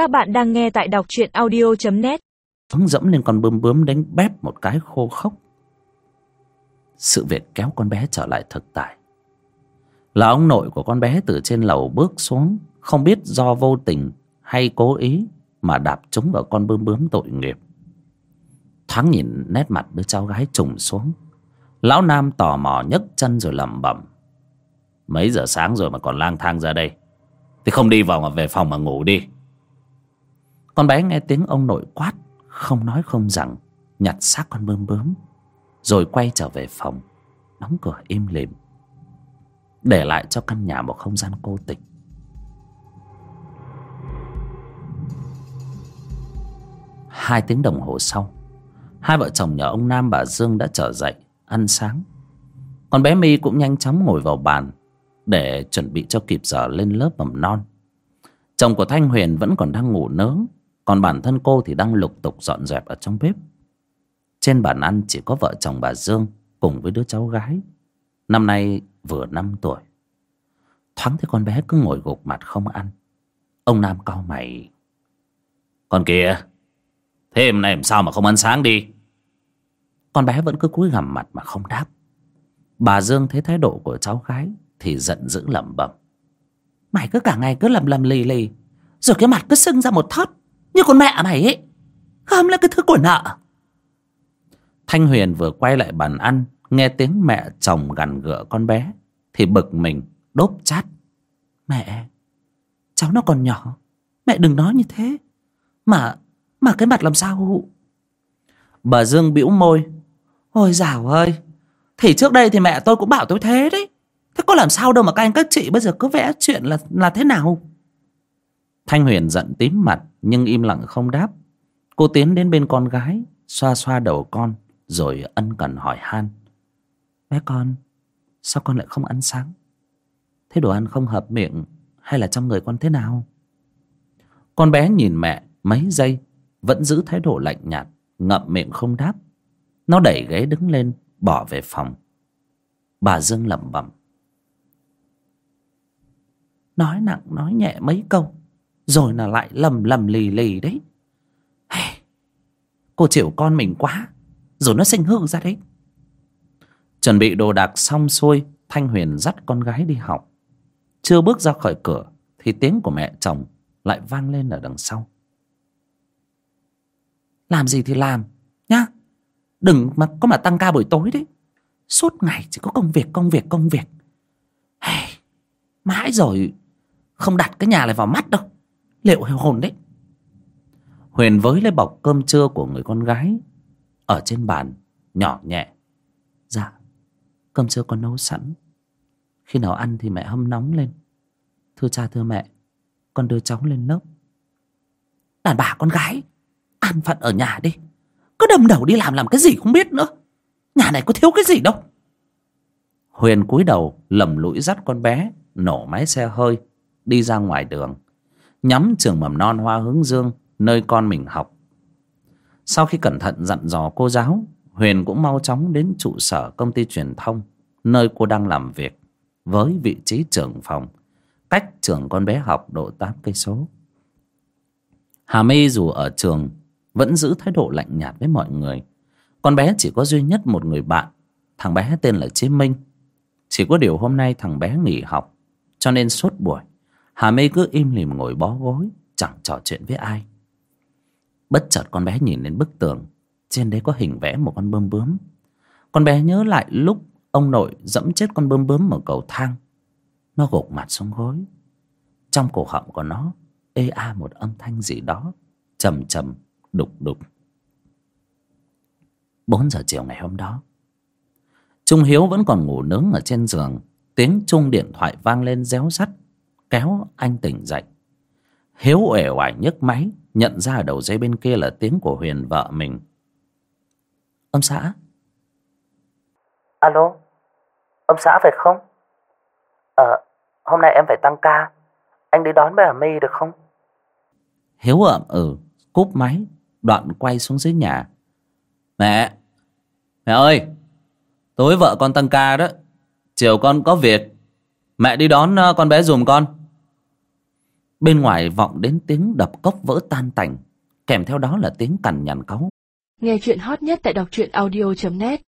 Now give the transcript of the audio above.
Các bạn đang nghe tại đọc truyện audio.net phấn dẫm lên con bướm bướm đánh bép một cái khô khốc. Sự việc kéo con bé trở lại thực tại. Là ông nội của con bé từ trên lầu bước xuống, Không biết do vô tình hay cố ý Mà đạp trúng vào con bướm bướm tội nghiệp. Thoáng nhìn nét mặt đứa cháu gái trùng xuống. Lão Nam tò mò nhấc chân rồi lẩm bẩm. Mấy giờ sáng rồi mà còn lang thang ra đây? Thì không đi vào mà về phòng mà ngủ đi. Con bé nghe tiếng ông nội quát, Không nói không rằng, Nhặt xác con bướm bướm, Rồi quay trở về phòng, Đóng cửa im lìm, Để lại cho căn nhà một không gian cô tịch. Hai tiếng đồng hồ sau, Hai vợ chồng nhà ông Nam, bà Dương đã trở dậy, Ăn sáng. Còn bé My cũng nhanh chóng ngồi vào bàn Để chuẩn bị cho kịp giờ lên lớp mầm non. Chồng của Thanh Huyền vẫn còn đang ngủ nướng. Còn bản thân cô thì đang lục tục dọn dẹp ở trong bếp. Trên bàn ăn chỉ có vợ chồng bà Dương Cùng với đứa cháu gái. Năm nay vừa năm tuổi. Thoáng thấy con bé cứ ngồi gục mặt không ăn. Ông Nam cau mày. Con kìa Thế hôm nay làm sao mà không ăn sáng đi? Con bé vẫn cứ cúi gằm mặt mà không đáp. Bà Dương thấy thái độ của cháu gái Thì giận dữ lẩm bẩm. Mày cứ cả ngày cứ lầm lầm lì lì, Rồi cái mặt cứ sưng ra một thớt. Như con mẹ mày ấy. Gom là cái thứ của nợ. Thanh Huyền vừa quay lại bàn ăn, Nghe tiếng mẹ chồng gằn gựa con bé, Thì bực mình đốp chát. Mẹ, Cháu nó còn nhỏ, Mẹ đừng nói như thế. Mà Mà cái mặt làm sao? Bà Dương bĩu môi. Ôi dào ơi, Thì trước đây thì mẹ tôi cũng bảo tôi thế đấy. Thế có làm sao đâu mà các anh các chị bây giờ cứ vẽ chuyện là là thế nào? Thanh Huyền giận tím mặt, Nhưng im lặng không đáp. Cô tiến đến bên con gái, Xoa xoa đầu con, Rồi ân cần hỏi han. Bé con, Sao con lại không ăn sáng? Thế đồ ăn không hợp miệng, Hay là trong người con thế nào? Con bé nhìn mẹ mấy giây, Vẫn giữ thái độ lạnh nhạt, Ngậm miệng không đáp. Nó đẩy ghế đứng lên, Bỏ về phòng. Bà Dương lẩm bẩm. Nói nặng, nói nhẹ mấy câu. Rồi là lại lầm lầm lì lì đấy. Hey, Cô chịu con mình quá Rồi nó sinh hư ra đấy. Chuẩn bị đồ đạc xong xuôi Thanh Huyền dắt con gái đi học. Chưa bước ra khỏi cửa Thì tiếng của mẹ chồng Lại vang lên ở đằng sau. Làm gì thì làm Nhá. Đừng mà có mà tăng ca buổi tối đấy. Suốt ngày chỉ có công việc công việc công việc. Hey, Mãi rồi Không đặt cái nhà này vào mắt đâu. Liệu hồn đấy. Huyền với lấy bọc cơm trưa của người con gái Ở trên bàn Nhỏ nhẹ. Dạ Cơm trưa con nấu sẵn. Khi nào ăn thì mẹ hâm nóng lên. Thưa cha thưa mẹ Con đưa cháu lên lớp. Đàn bà con gái An phận ở nhà đi. Cứ đâm đầu đi làm làm cái gì không biết nữa. Nhà này có thiếu cái gì đâu. Huyền cúi đầu lầm lũi dắt con bé Nổ máy xe hơi Đi ra ngoài đường Nhắm trường mầm non hoa hướng dương, Nơi con mình học. Sau khi cẩn thận dặn dò cô giáo, Huyền cũng mau chóng đến trụ sở công ty truyền thông, Nơi cô đang làm việc, Với vị trí trưởng phòng, Cách trường con bé học độ tám cây số. Hà My dù ở trường, Vẫn giữ thái độ lạnh nhạt với mọi người. Con bé chỉ có duy nhất một người bạn, Thằng bé tên là Chí Minh. Chỉ có điều hôm nay thằng bé nghỉ học, Cho nên suốt buổi. Hà Mê cứ im lìm ngồi bó gối, Chẳng trò chuyện với ai. Bất chợt con bé nhìn lên bức tường, Trên đấy có hình vẽ một con bươm bướm. Con bé nhớ lại lúc Ông nội dẫm chết con bươm bướm ở cầu thang. Nó gục mặt xuống gối. Trong cổ họng của nó, Ê a một âm thanh gì đó, trầm trầm, đục đục. Bốn giờ chiều ngày hôm đó, Trung Hiếu vẫn còn ngủ nướng ở trên giường. Tiếng chung điện thoại vang lên réo rắt. Kéo anh tỉnh dậy. Hiếu uể oải nhấc máy Nhận ra ở đầu dây bên kia là tiếng của Huyền vợ mình. Ông xã. Alo Ông xã phải không? Ờ Hôm nay em phải tăng ca. Anh đi đón bà My được không? Hiếu ậm ừ Cúp máy Đoạn quay xuống dưới nhà. Mẹ Mẹ ơi Tối vợ con tăng ca đó. Chiều con có việc Mẹ đi đón ờ, con bé dùm con bên ngoài vọng đến tiếng đập cốc vỡ tan tành, kèm theo đó là tiếng cằn nhằn cáu. Nghe chuyện hot nhất tại đọc truyện audio.net